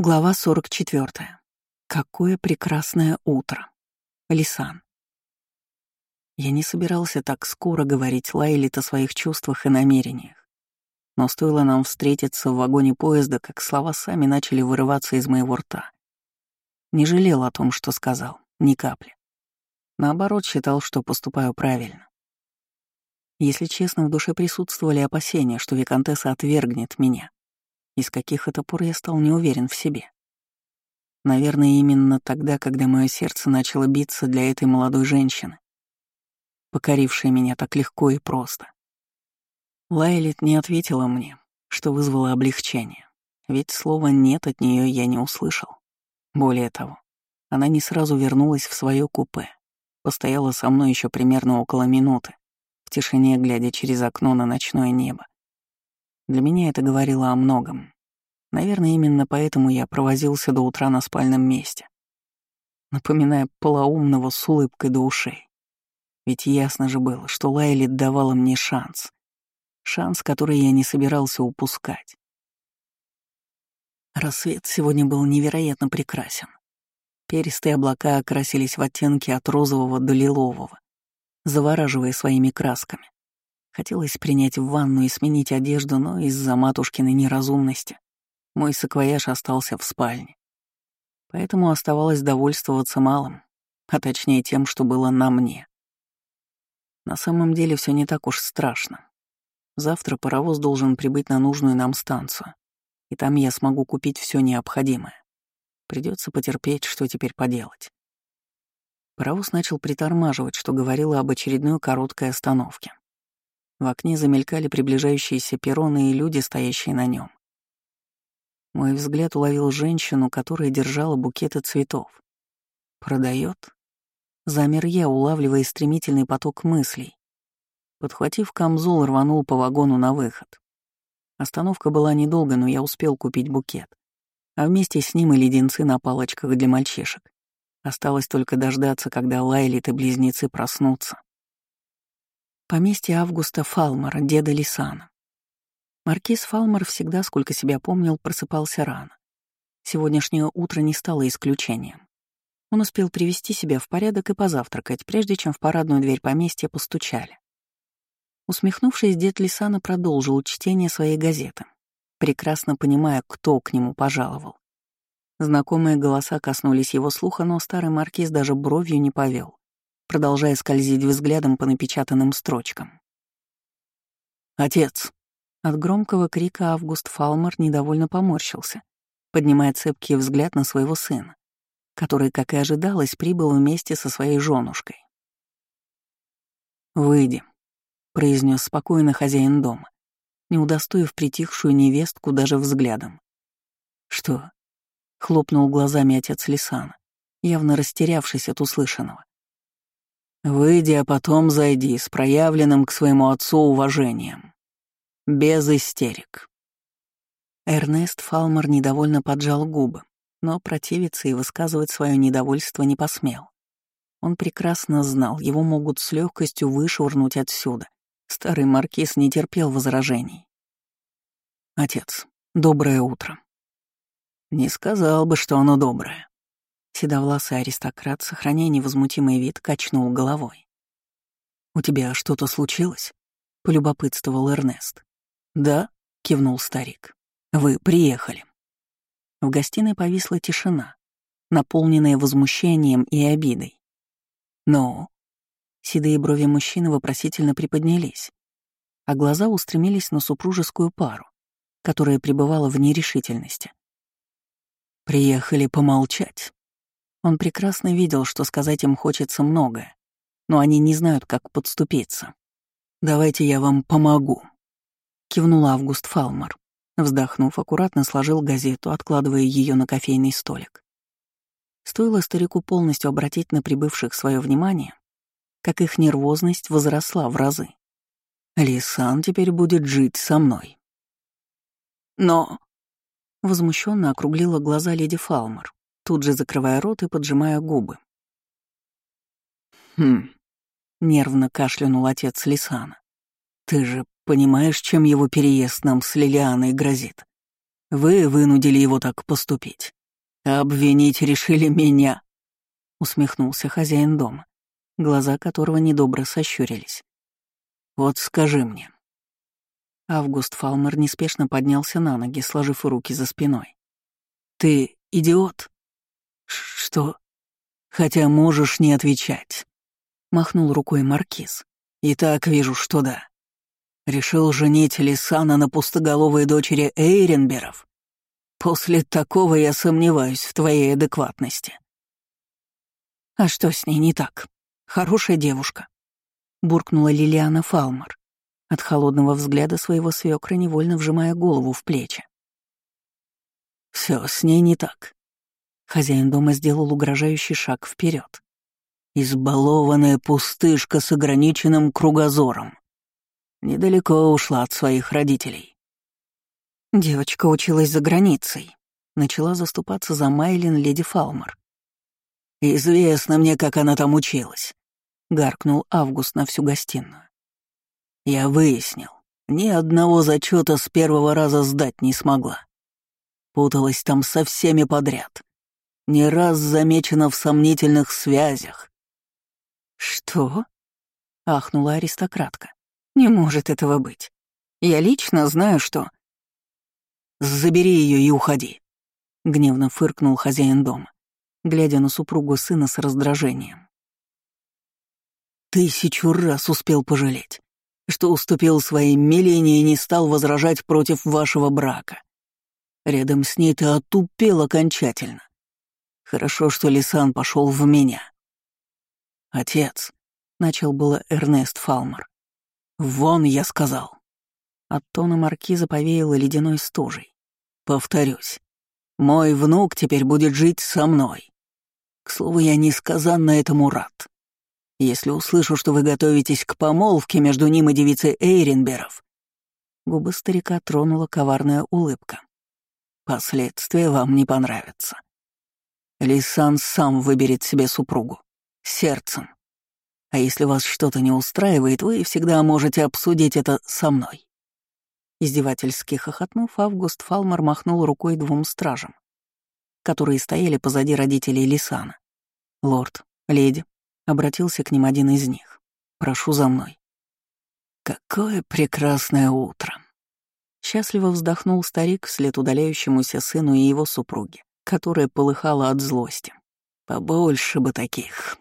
Глава 44. Какое прекрасное утро. Лисан. Я не собирался так скоро говорить Лайлит о своих чувствах и намерениях. Но стоило нам встретиться в вагоне поезда, как слова сами начали вырываться из моего рта. Не жалел о том, что сказал, ни капли. Наоборот, считал, что поступаю правильно. Если честно, в душе присутствовали опасения, что Викантесса отвергнет меня — и с каких это пор я стал не уверен в себе. Наверное, именно тогда, когда мое сердце начало биться для этой молодой женщины, покорившей меня так легко и просто. Лайлит не ответила мне, что вызвало облегчение, ведь слова «нет» от нее я не услышал. Более того, она не сразу вернулась в свое купе, постояла со мной еще примерно около минуты, в тишине глядя через окно на ночное небо. Для меня это говорило о многом. Наверное, именно поэтому я провозился до утра на спальном месте, напоминая полоумного с улыбкой до ушей. Ведь ясно же было, что Лайлит давала мне шанс. Шанс, который я не собирался упускать. Рассвет сегодня был невероятно прекрасен. Перистые облака окрасились в оттенки от розового до лилового, завораживая своими красками. Хотелось принять ванну и сменить одежду, но из-за матушкиной неразумности мой саквояж остался в спальне. Поэтому оставалось довольствоваться малым, а точнее тем, что было на мне. На самом деле все не так уж страшно. Завтра паровоз должен прибыть на нужную нам станцию, и там я смогу купить все необходимое. Придется потерпеть, что теперь поделать. Паровоз начал притормаживать, что говорило об очередной короткой остановке. В окне замелькали приближающиеся перроны и люди, стоящие на нем. Мой взгляд уловил женщину, которая держала букеты цветов. Продает? Замер я, улавливая стремительный поток мыслей. Подхватив камзол, рванул по вагону на выход. Остановка была недолго, но я успел купить букет. А вместе с ним и леденцы на палочках для мальчишек. Осталось только дождаться, когда Лайлит и близнецы проснутся. Поместье Августа Фалмара, деда Лисана. Маркиз Фалмар всегда, сколько себя помнил, просыпался рано. Сегодняшнее утро не стало исключением. Он успел привести себя в порядок и позавтракать, прежде чем в парадную дверь поместья постучали. Усмехнувшись, дед Лисана продолжил чтение своей газеты, прекрасно понимая, кто к нему пожаловал. Знакомые голоса коснулись его слуха, но старый маркиз даже бровью не повел продолжая скользить взглядом по напечатанным строчкам. «Отец!» От громкого крика Август Фалмер недовольно поморщился, поднимая цепкий взгляд на своего сына, который, как и ожидалось, прибыл вместе со своей женушкой. «Выйди», — произнес спокойно хозяин дома, не удостоив притихшую невестку даже взглядом. «Что?» — хлопнул глазами отец Лисана, явно растерявшись от услышанного. Выйди, а потом зайди с проявленным к своему отцу уважением. Без истерик. Эрнест Фалмер недовольно поджал губы, но противиться и высказывать свое недовольство не посмел. Он прекрасно знал, его могут с легкостью вышвырнуть отсюда. Старый маркиз не терпел возражений. «Отец, доброе утро». «Не сказал бы, что оно доброе. Седовласый аристократ, сохраняя невозмутимый вид, качнул головой. «У тебя что-то случилось?» — полюбопытствовал Эрнест. «Да», — кивнул старик. «Вы приехали». В гостиной повисла тишина, наполненная возмущением и обидой. «Но...» Седые брови мужчины вопросительно приподнялись, а глаза устремились на супружескую пару, которая пребывала в нерешительности. «Приехали помолчать», он прекрасно видел, что сказать им хочется многое, но они не знают, как подступиться. «Давайте я вам помогу», — кивнул Август Фалмар. Вздохнув, аккуратно сложил газету, откладывая ее на кофейный столик. Стоило старику полностью обратить на прибывших свое внимание, как их нервозность возросла в разы. «Лисан теперь будет жить со мной». «Но...» — возмущенно округлила глаза леди Фалмар тут же закрывая рот и поджимая губы. «Хм...» — нервно кашлянул отец Лисана. «Ты же понимаешь, чем его переезд нам с Лилианой грозит? Вы вынудили его так поступить. А обвинить решили меня», — усмехнулся хозяин дома, глаза которого недобро сощурились. «Вот скажи мне». Август Фалмер неспешно поднялся на ноги, сложив руки за спиной. «Ты идиот?» «Что?» «Хотя можешь не отвечать», — махнул рукой Маркиз. «И так вижу, что да. Решил женить Лисана на пустоголовой дочери Эйренберов? После такого я сомневаюсь в твоей адекватности». «А что с ней не так? Хорошая девушка», — буркнула Лилиана Фалмер, от холодного взгляда своего свекра невольно вжимая голову в плечи. Все с ней не так. Хозяин дома сделал угрожающий шаг вперед. Избалованная пустышка с ограниченным кругозором. Недалеко ушла от своих родителей. Девочка училась за границей. Начала заступаться за Майлин леди Фалмер. «Известно мне, как она там училась», — гаркнул Август на всю гостиную. «Я выяснил, ни одного зачета с первого раза сдать не смогла. Путалась там со всеми подряд. Не раз замечена в сомнительных связях». «Что?» — ахнула аристократка. Не может этого быть. Я лично знаю, что... «Забери ее и уходи», — гневно фыркнул хозяин дома, глядя на супругу сына с раздражением. «Тысячу раз успел пожалеть, что уступил своей Милене и не стал возражать против вашего брака. Рядом с ней ты отупел окончательно. Хорошо, что Лисан пошел в меня». «Отец», — начал было Эрнест Фалмер, «Вон, я сказал». От тона маркиза повеяло ледяной стужей. «Повторюсь, мой внук теперь будет жить со мной. К слову, я несказанно этому рад. Если услышу, что вы готовитесь к помолвке между ним и девицей Эйренберов...» Губы старика тронула коварная улыбка. «Последствия вам не понравятся. Лисан сам выберет себе супругу. Сердцем. А если вас что-то не устраивает, вы всегда можете обсудить это со мной». Издевательски хохотнув, Август Фалмер махнул рукой двум стражам, которые стояли позади родителей Лисана. «Лорд, леди», — обратился к ним один из них. «Прошу за мной». «Какое прекрасное утро!» Счастливо вздохнул старик вслед удаляющемуся сыну и его супруге, которая полыхала от злости. «Побольше бы таких!»